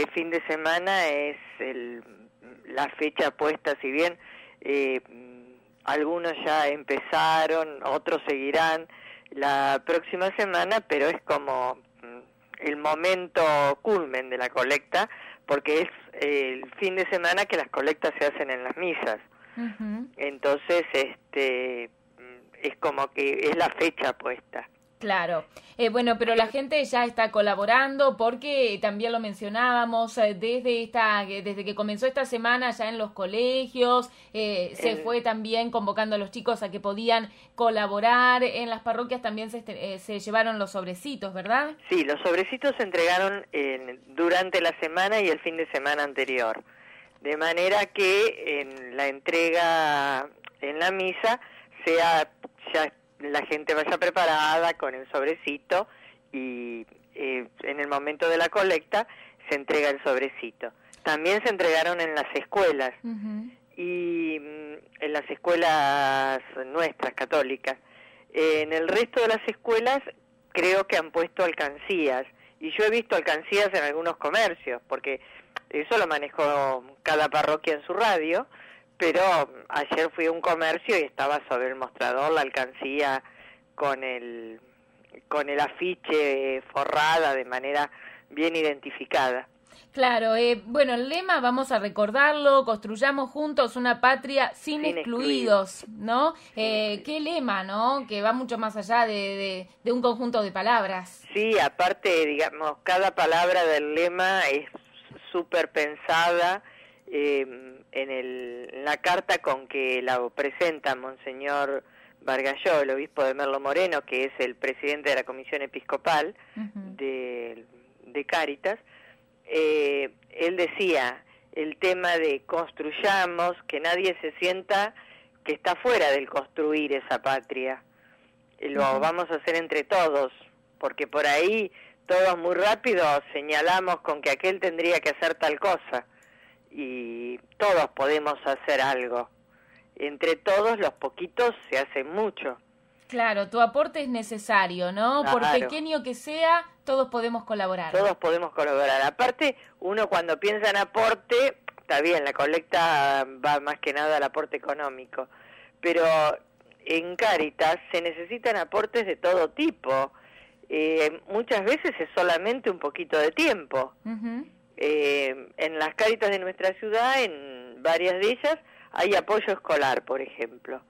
este fin de semana es el, la fecha puesta, si bien eh, algunos ya empezaron, otros seguirán la próxima semana, pero es como mm, el momento culmen de la colecta, porque es el fin de semana que las colectas se hacen en las misas. Entonces, este, mm, es como que es la fecha puesta. Claro, eh, bueno, pero la gente ya está colaborando porque también lo mencionábamos eh, desde esta, desde que comenzó esta semana ya en los colegios eh, se fue también convocando a los chicos a que podían colaborar. En las parroquias también se, se llevaron los sobrecitos, ¿verdad? Sí, los sobrecitos se entregaron durante la semana y el fin de semana anterior, de manera que en la entrega en la misa sea ya la gente vaya preparada con el sobrecito y eh, en el momento de la colecta se entrega el sobrecito. También se entregaron en las escuelas y mm, en las escuelas nuestras católicas. en el resto de las escuelas creo que han puesto alcancías y yo he visto alcancías en algunos comercios porque eso lo manejó cada parroquia en su radio pero ayer fui a un comercio y estaba sobre el mostrador la alcancía con el con el afiche forrada de manera bien identificada. Claro, eh, bueno, el lema, vamos a recordarlo, construyamos juntos una patria sin, excluidos, ¿no? Eh, qué lema, ¿no? Que va mucho más allá de, de, un conjunto de palabras. Sí, aparte, digamos, cada palabra del lema es súper pensada, eh, en, el, la carta con que la presenta Monseñor Vargalló, el obispo de Merlo Moreno, que es el presidente de la Comisión Episcopal de, de Cáritas, eh, él decía el tema de construyamos, que nadie se sienta que está fuera del construir esa patria. Lo vamos a hacer entre todos, porque por ahí todos muy rápido señalamos con que aquel tendría que hacer tal cosa y todos podemos hacer algo. Entre todos los poquitos se hace mucho. Claro, tu aporte es necesario, ¿no? Por pequeño que sea, todos podemos colaborar. Todos podemos colaborar. Aparte, uno cuando piensa en aporte, está bien, la colecta va más que nada al aporte económico, pero en Caritas se necesitan aportes de todo tipo. Eh, muchas veces es solamente un poquito de tiempo. Eh, en las cáritas de nuestra ciudad, en varias de ellas, hay apoyo escolar, por ejemplo.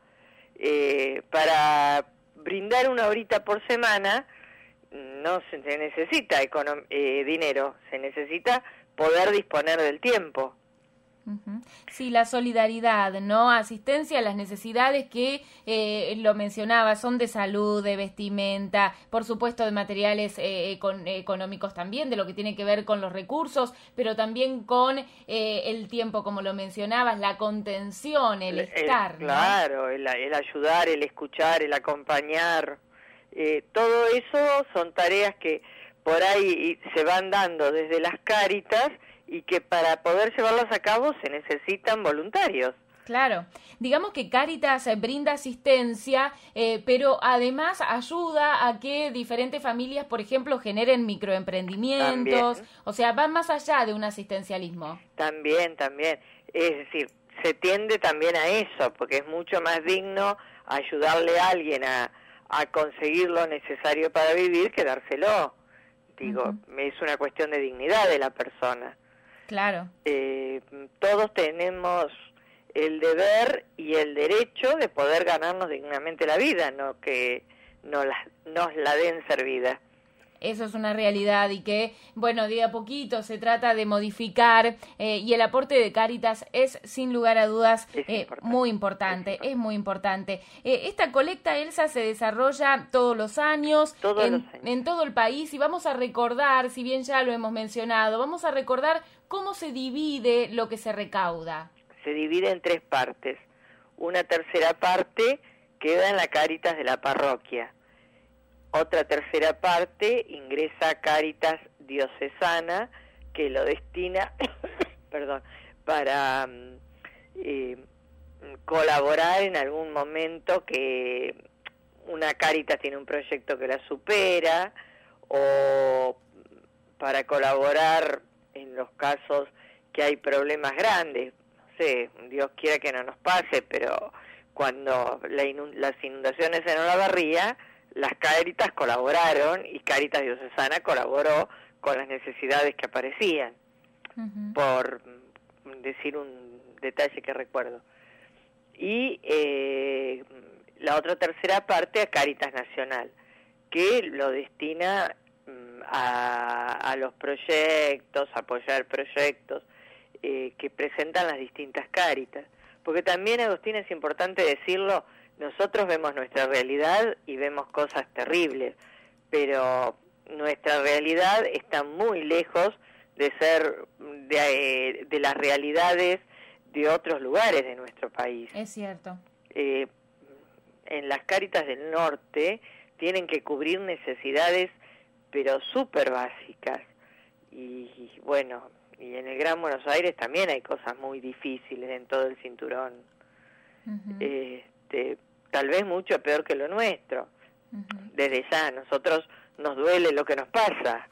Eh, para brindar una horita por semana no se necesita eh, dinero, se necesita poder disponer del tiempo. Sí, la solidaridad, ¿no? Asistencia a las necesidades que eh, lo mencionaba, son de salud, de vestimenta, por supuesto de materiales eh, económicos también, de lo que tiene que ver con los recursos, pero también con eh, el tiempo, como lo mencionabas, la contención, el, estar. Claro, el, el, ayudar, el escuchar, el acompañar. todo eso son tareas que por ahí se van dando desde las cáritas y que para poder llevarlas a cabo se necesitan voluntarios. Claro, digamos que Caritas brinda asistencia, eh, pero además ayuda a que diferentes familias, por ejemplo, generen microemprendimientos, o sea, van más allá de un asistencialismo. También, también. Es decir, se tiende también a eso, porque es mucho más digno ayudarle a alguien a, a conseguir lo necesario para vivir que dárselo. Digo, es una cuestión de dignidad de la persona. Claro. Eh, todos tenemos el deber y el derecho de poder ganarnos dignamente la vida, no que nos la, nos la den servida. Eso es una realidad y que, bueno, día a poquito se trata de modificar eh, y el aporte de Cáritas es, sin lugar a dudas, eh, muy importante, es, muy importante. esta colecta, Elsa, se desarrolla todos los años, en todo el país y vamos a recordar, si bien ya lo hemos mencionado, vamos a recordar ¿Cómo se divide lo que se recauda? Se divide en tres partes. Una tercera parte queda en la Cáritas de la parroquia. Otra tercera parte ingresa a Cáritas diocesana que lo destina, perdón, para mm, eh, colaborar en algún momento que una Cáritas tiene un proyecto que la supera o para colaborar en los casos que hay problemas grandes. No sé, Dios quiera que no nos pase, pero cuando las inundaciones en Olavarría, las Caritas colaboraron y Caritas Diocesana colaboró con las necesidades que aparecían, por decir un detalle que recuerdo. Y eh, la otra tercera parte a Caritas Nacional, que lo destina mm, a, los proyectos, apoyar proyectos eh, que presentan las distintas Caritas. Porque también, Agustín, es importante decirlo, nosotros vemos nuestra realidad y vemos cosas terribles, pero nuestra realidad está muy lejos de ser de, de las realidades de otros lugares de nuestro país. Es cierto. Eh, en las Cáritas del Norte tienen que cubrir necesidades, pero súper básicas. Y, bueno, y en el Gran Buenos Aires también hay cosas muy difíciles en todo el cinturón. este, tal vez mucho peor que lo nuestro. Desde ya, nosotros nos duele lo que nos pasa,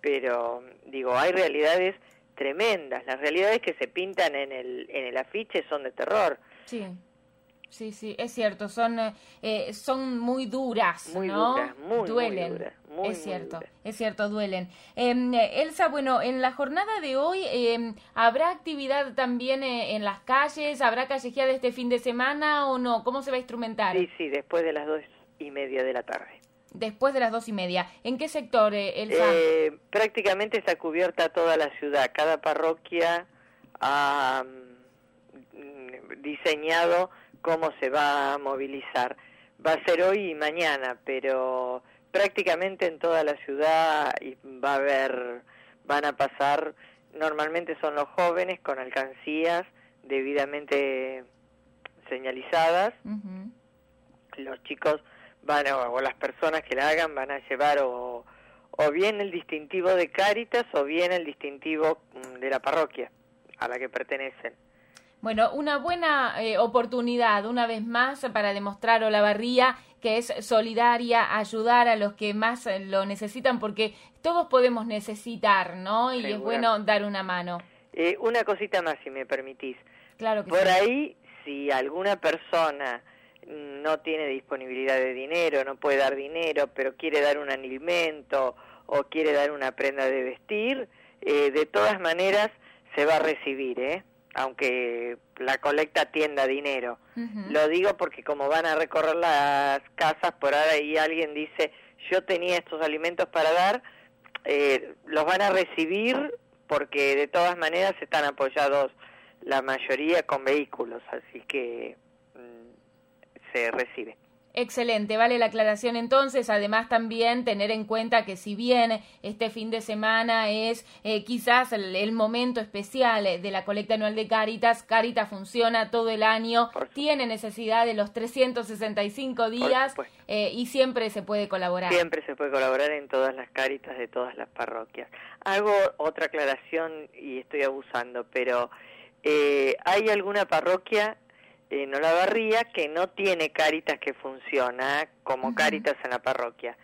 pero digo, hay realidades tremendas. Las realidades que se pintan en el, en el afiche son de terror. Sí. Sí, sí, es cierto, son eh, son muy duras, muy ¿no? Duras, muy, duelen. Muy es cierto, es cierto, duelen. Em, Elsa, bueno, en la jornada de hoy em, habrá actividad también eh, en las calles, habrá callejeada este fin de semana o no, ¿cómo se va a instrumentar? Sí, sí, después de las dos y media de la tarde. Después de las dos y media. ¿En qué sector, eh, Elsa? Eh, prácticamente está cubierta toda la ciudad. Cada parroquia ha mm, diseñado cómo se va a movilizar. Va a ser hoy y mañana, pero prácticamente en toda la ciudad va a haber, van a pasar, normalmente son los jóvenes con alcancías debidamente señalizadas. Los chicos van o las personas que la hagan van a llevar o, o bien el distintivo de Cáritas o bien el distintivo mm, de la parroquia a la que pertenecen. Bueno, una buena eh, oportunidad, una vez más, para demostrar Olavarría que es solidaria, ayudar a los que más eh, lo necesitan, porque todos podemos necesitar, ¿no? Y es bueno dar una mano. Eh, una cosita más, si me permitís. Claro que Por ahí, si alguna persona no tiene disponibilidad de dinero, no puede dar dinero, pero quiere dar un alimento o quiere dar una prenda de vestir, eh, de todas maneras se va a recibir, ¿eh? Aunque la colecta tienda dinero. Lo digo porque como van a recorrer las casas, por ahí alguien dice, yo tenía estos alimentos para dar, eh, los van a recibir porque de todas maneras están apoyados la mayoría con vehículos, así que se recibe. Excelente, vale la aclaración entonces. Además también tener en cuenta que si bien este fin de semana es eh, quizás el, momento especial de la colecta anual de Caritas, Caritas funciona todo el año, tiene necesidad de los 365 días eh, y siempre se puede colaborar. Siempre se puede colaborar en todas las Caritas de todas las parroquias. Hago otra aclaración y estoy abusando, pero eh, ¿hay alguna parroquia en Olavarría que no tiene Cáritas que funciona como Cáritas en la parroquia.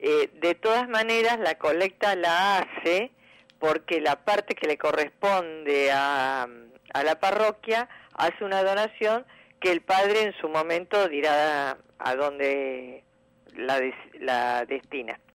Eh, de todas maneras, la colecta la hace porque la parte que le corresponde a, a la parroquia hace una donación que el padre en su momento dirá a, dónde la, la destina.